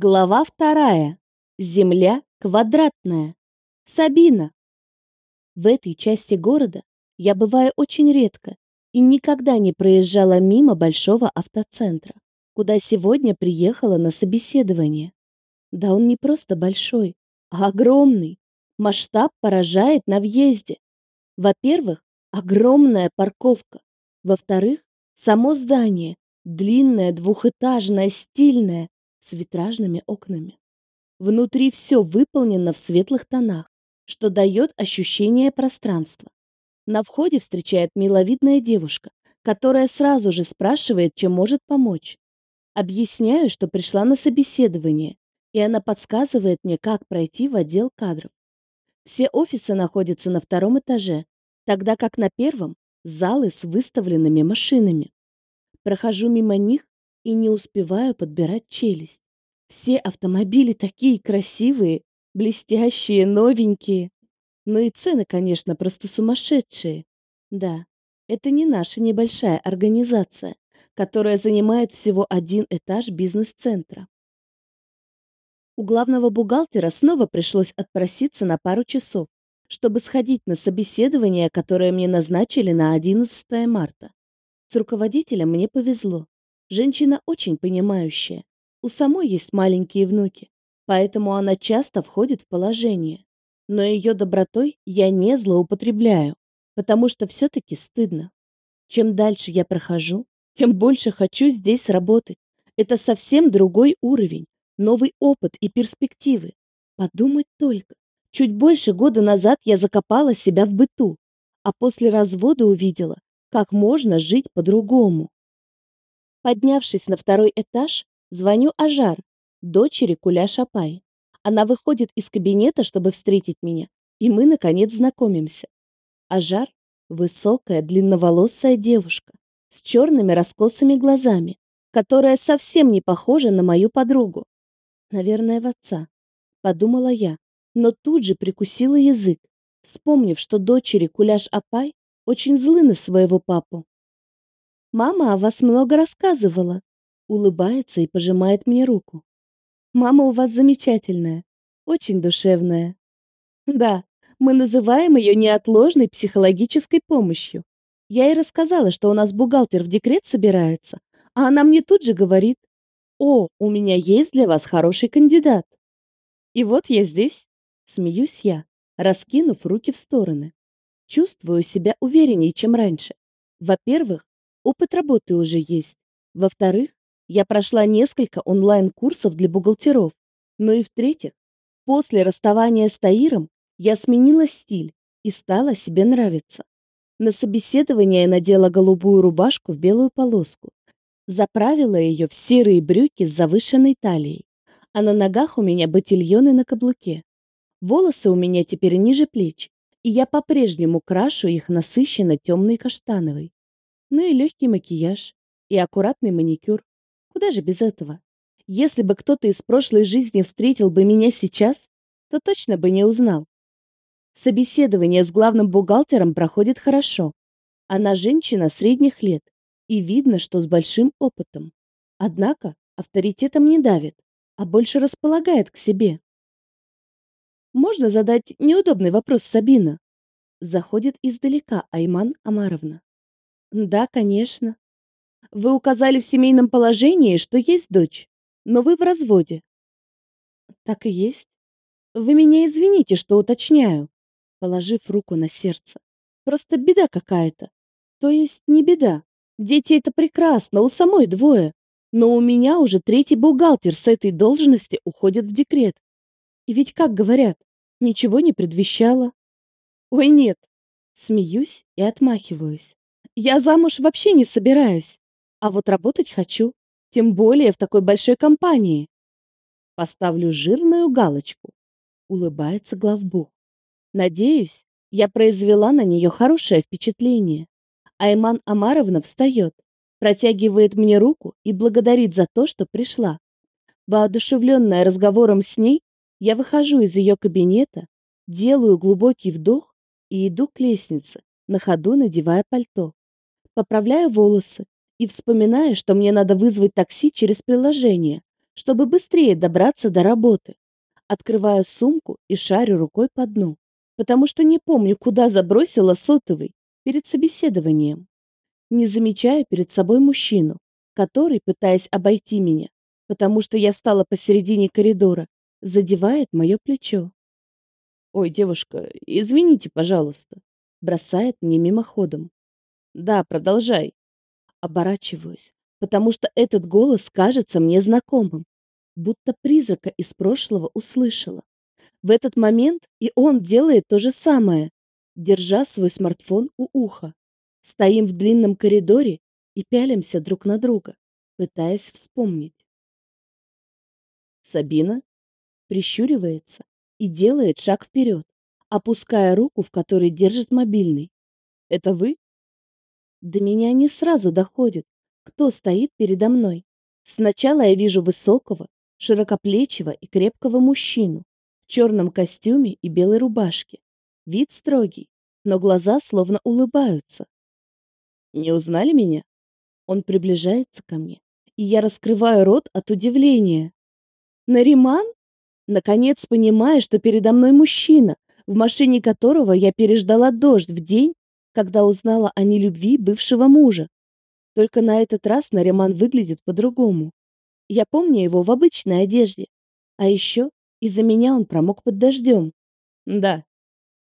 Глава вторая. Земля квадратная. Сабина. В этой части города я бываю очень редко и никогда не проезжала мимо большого автоцентра, куда сегодня приехала на собеседование. Да он не просто большой, а огромный. Масштаб поражает на въезде. Во-первых, огромная парковка. Во-вторых, само здание, длинное, двухэтажное, стильное, с витражными окнами. Внутри все выполнено в светлых тонах, что дает ощущение пространства. На входе встречает миловидная девушка, которая сразу же спрашивает, чем может помочь. Объясняю, что пришла на собеседование, и она подсказывает мне, как пройти в отдел кадров. Все офисы находятся на втором этаже, тогда как на первом – залы с выставленными машинами. Прохожу мимо них и не успеваю подбирать челюсть. Все автомобили такие красивые, блестящие, новенькие. Ну и цены, конечно, просто сумасшедшие. Да, это не наша небольшая организация, которая занимает всего один этаж бизнес-центра. У главного бухгалтера снова пришлось отпроситься на пару часов, чтобы сходить на собеседование, которое мне назначили на 11 марта. С руководителем мне повезло. Женщина очень понимающая. У самой есть маленькие внуки, поэтому она часто входит в положение. Но ее добротой я не злоупотребляю, потому что все-таки стыдно. Чем дальше я прохожу, тем больше хочу здесь работать. Это совсем другой уровень, новый опыт и перспективы. Подумать только. Чуть больше года назад я закопала себя в быту, а после развода увидела, как можно жить по-другому. Поднявшись на второй этаж, звоню Ажар, дочери Куля Шапай. Она выходит из кабинета, чтобы встретить меня, и мы, наконец, знакомимся. Ажар — высокая, длинноволосая девушка с черными раскосыми глазами, которая совсем не похожа на мою подругу. Наверное, в отца, подумала я, но тут же прикусила язык, вспомнив, что дочери Куляш Апай очень злы на своего папу. Мама о вас много рассказывала. Улыбается и пожимает мне руку. Мама у вас замечательная, очень душевная. Да, мы называем ее неотложной психологической помощью. Я ей рассказала, что у нас бухгалтер в декрет собирается, а она мне тут же говорит, «О, у меня есть для вас хороший кандидат». И вот я здесь, смеюсь я, раскинув руки в стороны. Чувствую себя увереннее, чем раньше. Во-первых, Опыт работы уже есть. Во-вторых, я прошла несколько онлайн-курсов для бухгалтеров. Ну и в-третьих, после расставания с Таиром я сменила стиль и стала себе нравиться. На собеседование надела голубую рубашку в белую полоску, заправила ее в серые брюки с завышенной талией, а на ногах у меня ботильоны на каблуке. Волосы у меня теперь ниже плеч, и я по-прежнему крашу их насыщенно темный каштановый. Ну и легкий макияж, и аккуратный маникюр. Куда же без этого? Если бы кто-то из прошлой жизни встретил бы меня сейчас, то точно бы не узнал. Собеседование с главным бухгалтером проходит хорошо. Она женщина средних лет, и видно, что с большим опытом. Однако авторитетом не давит, а больше располагает к себе. Можно задать неудобный вопрос Сабина? Заходит издалека Айман Амаровна. Да, конечно. Вы указали в семейном положении, что есть дочь, но вы в разводе. Так и есть. Вы меня извините, что уточняю, положив руку на сердце. Просто беда какая-то. То есть не беда. Дети это прекрасно, у самой двое. Но у меня уже третий бухгалтер с этой должности уходит в декрет. И ведь, как говорят, ничего не предвещало. Ой, нет. Смеюсь и отмахиваюсь. Я замуж вообще не собираюсь, а вот работать хочу, тем более в такой большой компании. Поставлю жирную галочку. Улыбается главбух. Надеюсь, я произвела на нее хорошее впечатление. Айман Амаровна встает, протягивает мне руку и благодарит за то, что пришла. Воодушевленная разговором с ней, я выхожу из ее кабинета, делаю глубокий вдох и иду к лестнице, на ходу надевая пальто поправляю волосы и вспоминаю, что мне надо вызвать такси через приложение, чтобы быстрее добраться до работы. Открываю сумку и шарю рукой по дну, потому что не помню, куда забросила сотовый перед собеседованием. Не замечаю перед собой мужчину, который, пытаясь обойти меня, потому что я встала посередине коридора, задевает мое плечо. «Ой, девушка, извините, пожалуйста», бросает мне мимоходом. «Да, продолжай». Оборачиваюсь, потому что этот голос кажется мне знакомым, будто призрака из прошлого услышала. В этот момент и он делает то же самое, держа свой смартфон у уха. Стоим в длинном коридоре и пялимся друг на друга, пытаясь вспомнить. Сабина прищуривается и делает шаг вперед, опуская руку, в которой держит мобильный. «Это вы?» До меня не сразу доходит, кто стоит передо мной. Сначала я вижу высокого, широкоплечего и крепкого мужчину в черном костюме и белой рубашке. Вид строгий, но глаза словно улыбаются. «Не узнали меня?» Он приближается ко мне, и я раскрываю рот от удивления. «Нариман?» Наконец понимаю, что передо мной мужчина, в машине которого я переждала дождь в день, когда узнала о нелюбви бывшего мужа. Только на этот раз Нариман выглядит по-другому. Я помню его в обычной одежде. А еще из-за меня он промок под дождем. Да,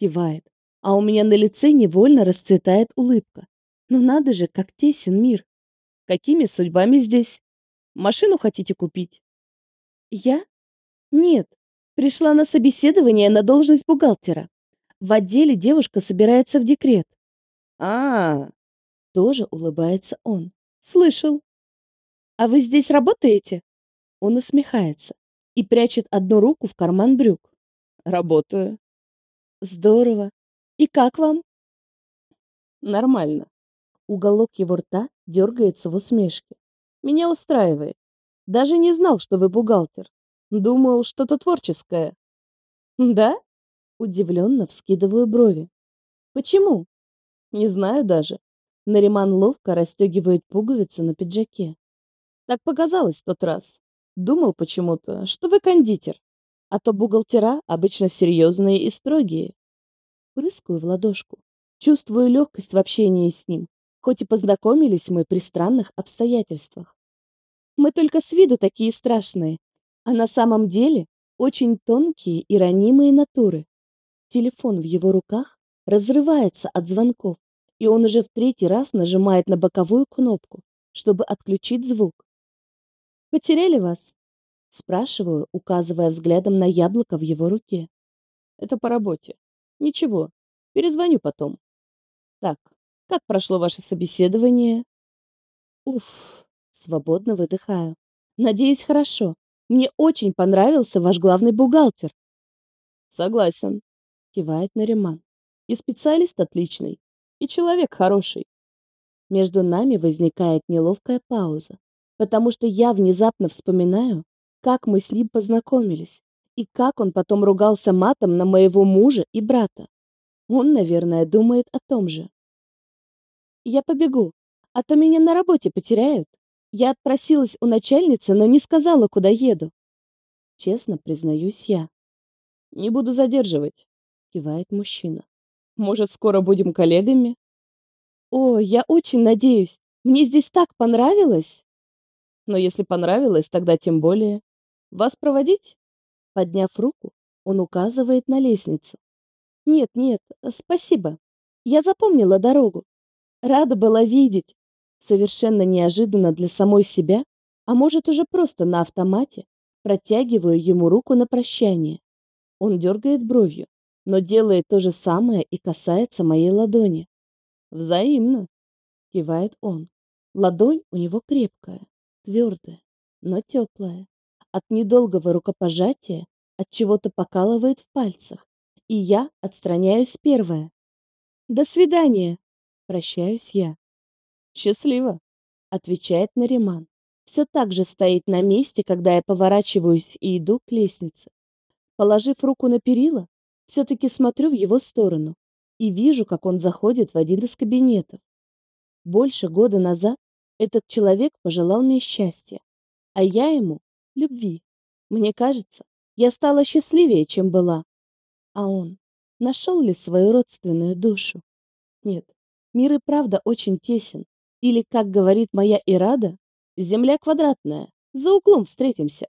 кивает. А у меня на лице невольно расцветает улыбка. Ну надо же, как тесен мир. Какими судьбами здесь? Машину хотите купить? Я? Нет. Пришла на собеседование на должность бухгалтера. В отделе девушка собирается в декрет. А, тоже улыбается он. Слышал. А вы здесь работаете? Он усмехается и прячет одну руку в карман брюк. Работаю. Здорово. И как вам? Нормально. Уголок его рта дергается в усмешке. Меня устраивает. Даже не знал, что вы бухгалтер. Думал, что-то творческое. Да? Удивленно вскидываю брови. Почему? Не знаю даже. Нариман ловко расстегивает пуговицу на пиджаке. Так показалось в тот раз. Думал почему-то, что вы кондитер. А то бухгалтера обычно серьезные и строгие. Прыскаю в ладошку. Чувствую легкость в общении с ним, хоть и познакомились мы при странных обстоятельствах. Мы только с виду такие страшные, а на самом деле очень тонкие и ранимые натуры. Телефон в его руках разрывается от звонков, и он уже в третий раз нажимает на боковую кнопку, чтобы отключить звук. «Потеряли вас?» — спрашиваю, указывая взглядом на яблоко в его руке. «Это по работе. Ничего, перезвоню потом. Так, как прошло ваше собеседование?» «Уф!» — свободно выдыхаю. «Надеюсь, хорошо. Мне очень понравился ваш главный бухгалтер». «Согласен», — кивает Нариман. «И специалист отличный, и человек хороший». Между нами возникает неловкая пауза, потому что я внезапно вспоминаю, как мы с ним познакомились и как он потом ругался матом на моего мужа и брата. Он, наверное, думает о том же. Я побегу, а то меня на работе потеряют. Я отпросилась у начальницы, но не сказала, куда еду. Честно признаюсь я. Не буду задерживать, кивает мужчина. Может, скоро будем коллегами? О, я очень надеюсь. Мне здесь так понравилось. Но если понравилось, тогда тем более. Вас проводить? Подняв руку, он указывает на лестницу. Нет, нет, спасибо. Я запомнила дорогу. Рада была видеть. Совершенно неожиданно для самой себя, а может уже просто на автомате, протягиваю ему руку на прощание. Он дергает бровью, но делает то же самое и касается моей ладони. Взаимно, кивает он. Ладонь у него крепкая, твердая, но теплая. От недолгого рукопожатия от чего-то покалывает в пальцах, и я отстраняюсь первая. До свидания, прощаюсь я. Счастливо, отвечает Нариман. Все так же стоит на месте, когда я поворачиваюсь и иду к лестнице. Положив руку на перила, все-таки смотрю в его сторону и вижу, как он заходит в один из кабинетов. Больше года назад этот человек пожелал мне счастья, а я ему любви. Мне кажется, я стала счастливее, чем была. А он нашел ли свою родственную душу? Нет, мир и правда очень тесен. Или, как говорит моя Ирада, земля квадратная, за углом встретимся.